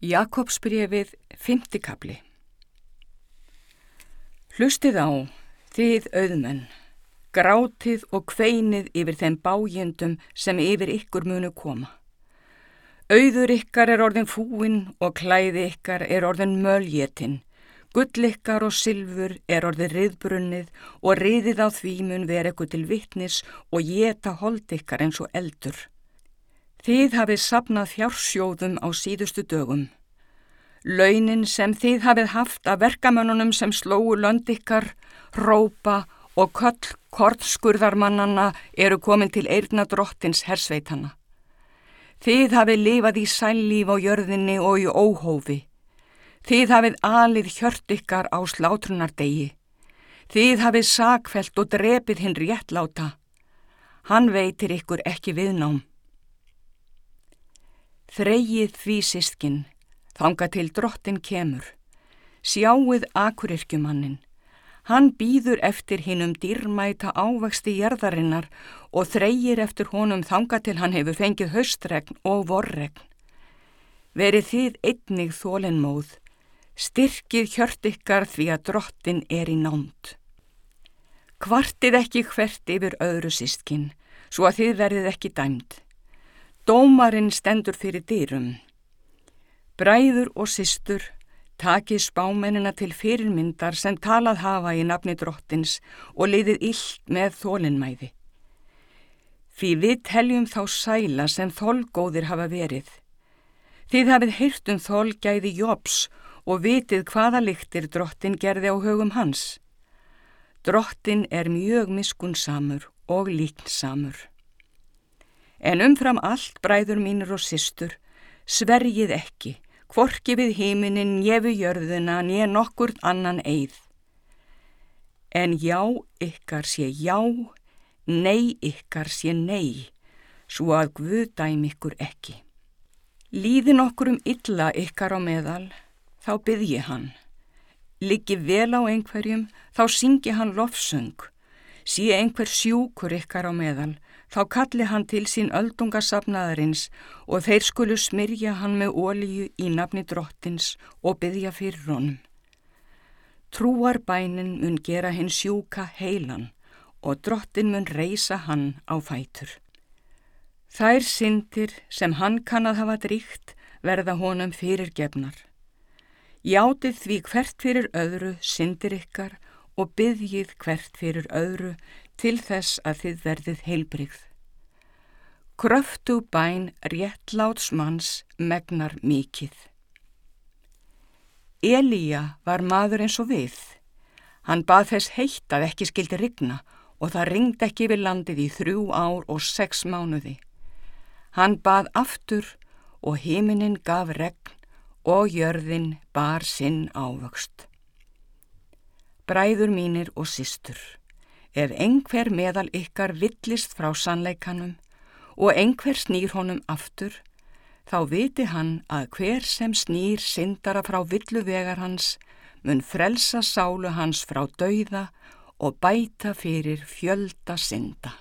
Jakobsbrefið, fymtikabli Hlustið á, þið auðmenn, grátið og kveinið yfir þeim bájendum sem yfir ykkur munu koma. Auður ykkar er orðin fúin og klæði ykkar er orðin möljetinn, gull ykkar og sylfur er orðin riðbrunnið og riðið á því mun vera ykkur til vittnis og geta hold ykkar eins og eldur. Þið hafið sapnað fjársjóðum á síðustu dögum. Launin sem þið hafið haft af verkamönnunum sem slóu lönd ykkar, rópa og köll kortskurðarmannana eru komin til eirna drottins hersveitana. Þið hafið lifað í sællíf á jörðinni og í óhófi. Þið hafið alið hjört ykkar á slátrunardegi. Þið hafið sakfelt og drepið hinn réttláta. Hann veitir ykkur ekki viðnám. Þreyið því sískinn, þanga til drottin kemur. Sjáuð akurirkjumannin. Hann býður eftir hinnum dýrmæta ávexti jærðarinnar og þreyir eftir honum þanga til hann hefur fengið höstregn og vorregn. Verið þið einnig þólenmóð, styrkið hjört ykkar því að drottin er í nánd. Kvartið ekki hvert yfir öðru sískinn, svo að þið verðið ekki dæmt. Dómarinn stendur fyrir dýrum. Bræður og systur takið spámennina til fyrirmyndar sem talað hafa í nafni drottins og leiðið illt með þólinnmæði. Því við teljum þá sæla sem þolgóðir hafa verið. Þið hafið heyrt um þolgæði Jóps og vitið hvaða lyktir drottin gerði á högum hans. Drottin er mjög miskunnsamur og líknsamur. En umfram allt, bræður mínir og systur, svergið ekki, kvorki við heiminin, njefu jörðuna, nje nokkur annan eið. En já ykkar sé já, nei ykkar sé nei, svo að Guð dæm ykkur ekki. Líðin okkur um illa ykkar á meðal, þá byggji hann. Liggi vel á einhverjum, þá syngi hann lofsöng. Sé einhver sjúkur ykkar á meðal, þá kalli hann til sín öldungasafnaðarins og þeir skulu smyrja hann með ólíu í nafni drottins og byggja fyrir honum. Trúarbænin mun gera hinn sjúka heilan og drottin mun reysa hann á fætur. Þær syndir sem hann kann að hafa dríkt verða honum fyrir gefnar. Játið því hvert fyrir öðru syndir ykkar og byggjið hvert fyrir öðru til þess að þið verðið heilbrigð. Kröftu bæn réttláts manns megnar mikið. Elíja var maður eins og við. Hann bað þess heitt að ekki skildi rigna og það ringd ekki við landið í þrjú ár og sex mánuði. Hann bað aftur og heiminin gaf regn og jörðin bar sinn ávöxt. Bræður mínir og sístur. Ef einhver meðal ykkar villist frá sannleikanum og einhver snýr honum aftur, þá viti hann að hver sem snýr syndara frá villuvegar hans mun frelsa sálu hans frá dauða og bæta fyrir fjölda synda.